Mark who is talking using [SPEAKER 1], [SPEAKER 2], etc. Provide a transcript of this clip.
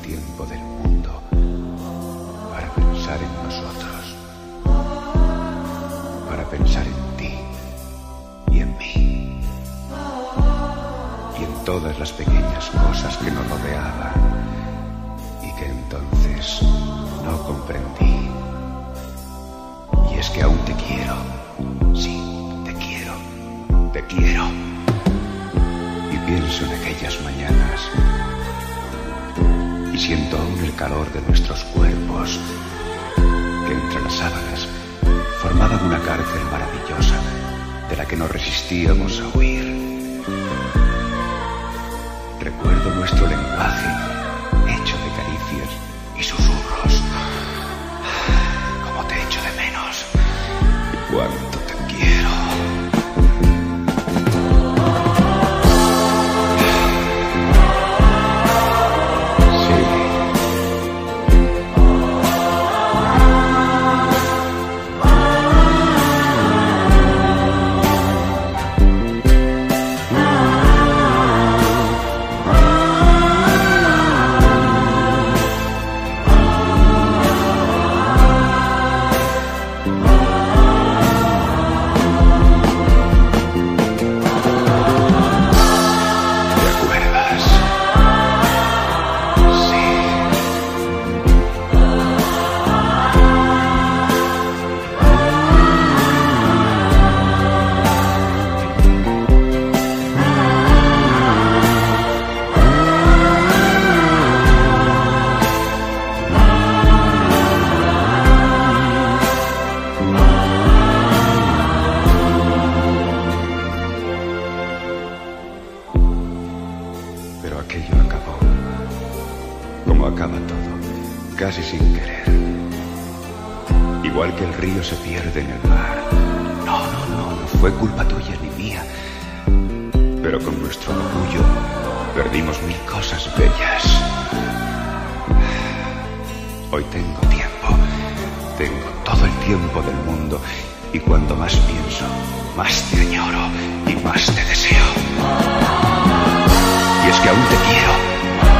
[SPEAKER 1] tiempo del mundo para pensar en nosotros, para pensar en ti y en mí y en todas las pequeñas cosas que nos rodeaban y que entonces no comprendí. Y es que aún te quiero, sí, te quiero, te quiero. Y pienso en aquellas mañanas siento aún el calor de nuestros cuerpos que entre las sábanas formaban una cárcel maravillosa de la que no resistíamos a huir. Recuerdo nuestro lenguaje aquello acabó. Como acaba todo, casi sin querer. Igual que el río se pierde en el mar. No, no, no, no fue culpa tuya ni mía. Pero con nuestro orgullo perdimos mil cosas bellas. Hoy tengo tiempo. Tengo todo el tiempo del mundo. Y cuando más pienso, más te añoro y más te deseo. 人物的力量。